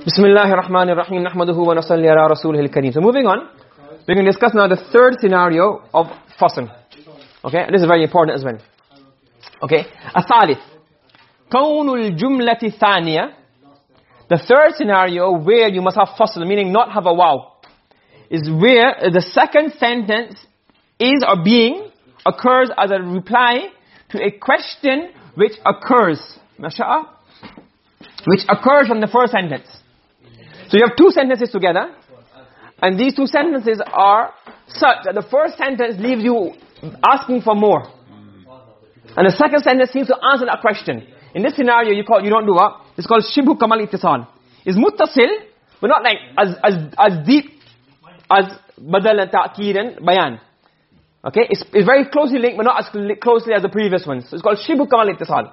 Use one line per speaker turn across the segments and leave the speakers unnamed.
Bismillahir Rahmanir Rahim. Nahmaduhu wa nusalli ala rasulihil. So moving on, we're going to discuss now the third scenario of fasl. Okay? This is very important as well. Okay? Athalith. Kawnul jumlati thaniya. The third scenario where you must have fasl, meaning not have a waw, is where the second sentence is or being occurs as a reply to a question which occurs. Masha'a? Which occurs from the first sentence. So you have two sentences together. And these two sentences are such that the first sentence leaves you asking for more. And the second sentence seems to answer that question. In this scenario, you call you don't do what? It's called shibhu kamal ittisal. It's muttasil, but not like as as as deep as badal and ta'kid and bayan. Okay? It's, it's very closely linked, but not as closely as the previous ones. So it's called shibhu kamal ittisal.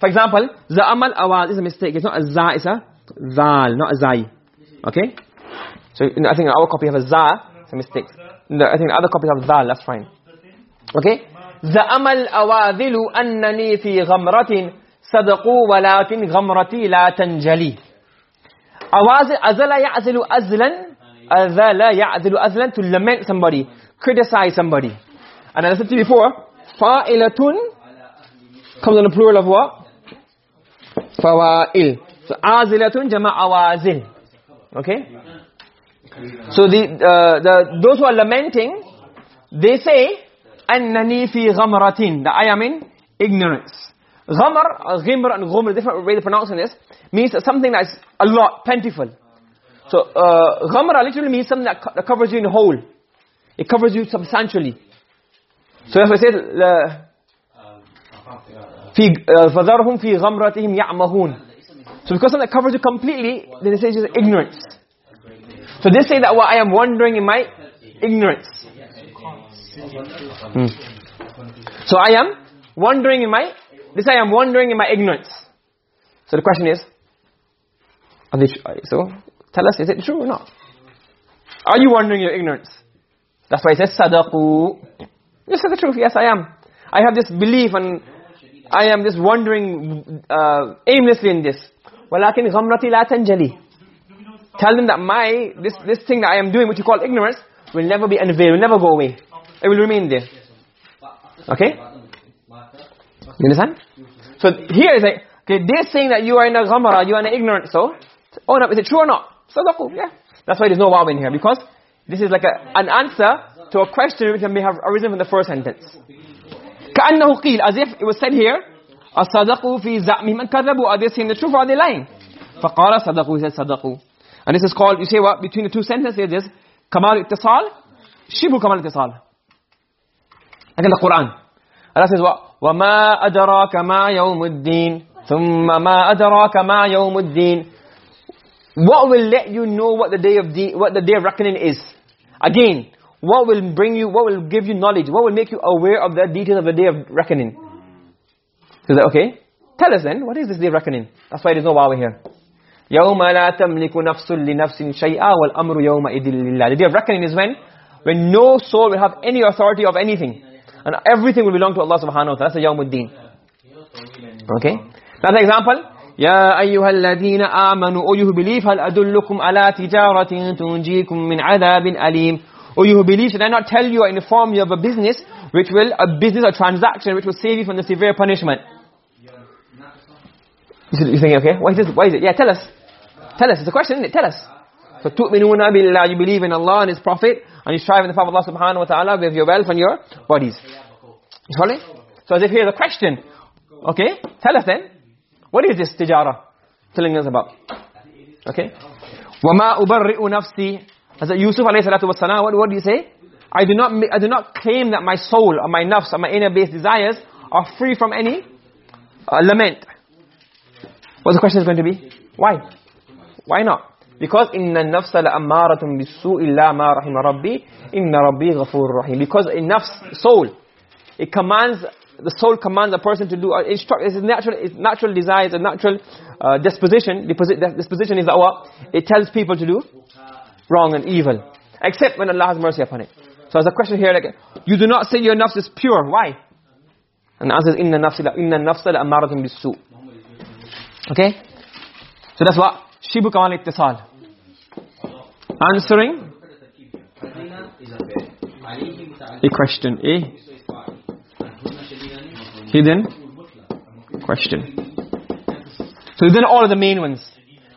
For example, za'amal awaz is a mistake. It's not a za, it's a zal, not a zai. Okay? So I think our copy have a za, it's a mistake. No, I think the other copy have zal, that's fine. Okay? زعم الأواذل أنني في غمرة صدقوا ولكن غمرتي لا تنجلي أواذل أزل يعزل أزلا أزل يعزل أزلا to lament somebody criticize somebody and as I said to you before فائلة comes in the plural of what فوائل so عازلة جمع أوازل okay? So the uh, the those who are lamenting they say annani fi ghamratin. That I am in ignorance. Ghamr ghimr and ghumr different way of pronouncing this means something that's a lot plentiful. So uh, ghamra literally means something that, co that covers you in whole. It covers you substantially. So if I say fi fadharhum fi ghamratihim ya'mahun so because something covers you completely then it says just ignorance so they say that what I am wandering in my ignorance Hmm. So I am wandering in my, this I am wandering in my ignorance. So the question is, they, so tell us, is it true or not? Are you wandering in your ignorance? That's why it says, sadaqu. You say the truth, yes I am. I have this belief and I am just wandering uh, aimlessly in this وَلَكِنْ غَمْرَتِ لَا تَنْجَلِي Tell them that my, this, this thing that I am doing, which you call ignorance, will never be unveiled, will never go away. It will remain there. Okay? You understand? So here is like, okay, they're saying that you are in a ghamara, you are in ignorance, so, oh no, is it true or not? Sadaqu, yeah. That's why there's no waw in here, because this is like a, an answer to a question which may have arisen from the first sentence. كأنه قيل, as if it was said here, أصدقوا في زعمهم أن كذبوا, are they saying the truth or are they lying? فقال صدقوا, he said صدقوا. And this is called, you say what, between the two sentences, there's kamal ittisal, shibu kamal ittisal. Again the Quran. Allah says what? وَمَا أَدْرَاكَ مَا يَوْمُ الدِّينِ ثُمَّ مَا أَدْرَاكَ مَا يَوْمُ الدِّينِ What will let you know what the day of de what the day of reckoning is? Again, what will bring you, what will give you knowledge? What will make you aware of the details of the day of reckoning? So that, okay, tell us then, what is this day of reckoning? That's why there's no wawa here. يَوْمَ لَا تَمْلِكُ نَفْسٌ لِنَفْسٍ شَيْئًا وَالْأَمْرُ يَوْمَئِذٍ لِلَّهِ The day of reckoning is when? When no soul will have any authority of anything. And everything will belong to Allah subhanahu wa ta'ala. That's the Yawmuddin. Okay? Another example. يا أيها الذين آمنوا O you who believe هل أدلكم على تجارة تنجيكم من عذاب أليم O you who believe should I not tell you or inform you of a business which will, a business or transaction which will save you from the severe punishment. You think, okay, why is this, why is it? Yeah, tell us. Tell us, it's a question, isn't it? Tell us. So, تُؤْمِنُونَ بِاللَّهِ You believe in Allah and His Prophet and you strive in the path of Allah subhanahu wa ta'ala with your wealth and your bodies. You follow? So as if here's a question. Okay? Tell us then. What is this tijara telling us about? Okay? وَمَا أُبَرِّئُ نَفْسِي As Yusuf alayhi salatu wasalam, what, what do you say? I do not I do not claim that my soul or my nafs or my inner base desires are free from any uh, lament. what the question is going to be? Why? Why not? Because inna nafsa la ammaratun bisu'i illa ma rahima rabbi inna rabbi ghafurur rahim. Because in nafs, soul, it commands, the soul commands a person to do, uh, instruct, it's natural, it's natural desire, it's a natural uh, disposition. Disposition is what? It tells people to do wrong and evil. Except when Allah has mercy upon it. So as a question here like, you do not say your nafs is pure. Why? And the answer is, inna nafsa inna nafsa la ammaratun bisu. Okay? So that's what? shibu kamal ittisal. Answering? A question a. Hidden? Question. So then all of the main ones.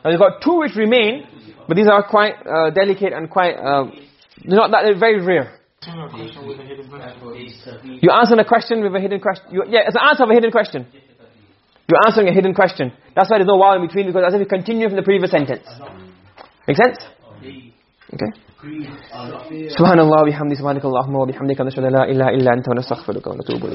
Now we've got two which remain but these are quite uh, delicate and quite uh, not that they're very rare. You answer a question with a hidden question. You, yeah it's an answer of a hidden question you're answering a hidden question. That's why there's no waw in between because as if you continue from the previous sentence. Make sense? Okay. Subhanallah, bihamdi, subhanakallahumma, bihamdika, la ilaha illa anta, wa wa natubu.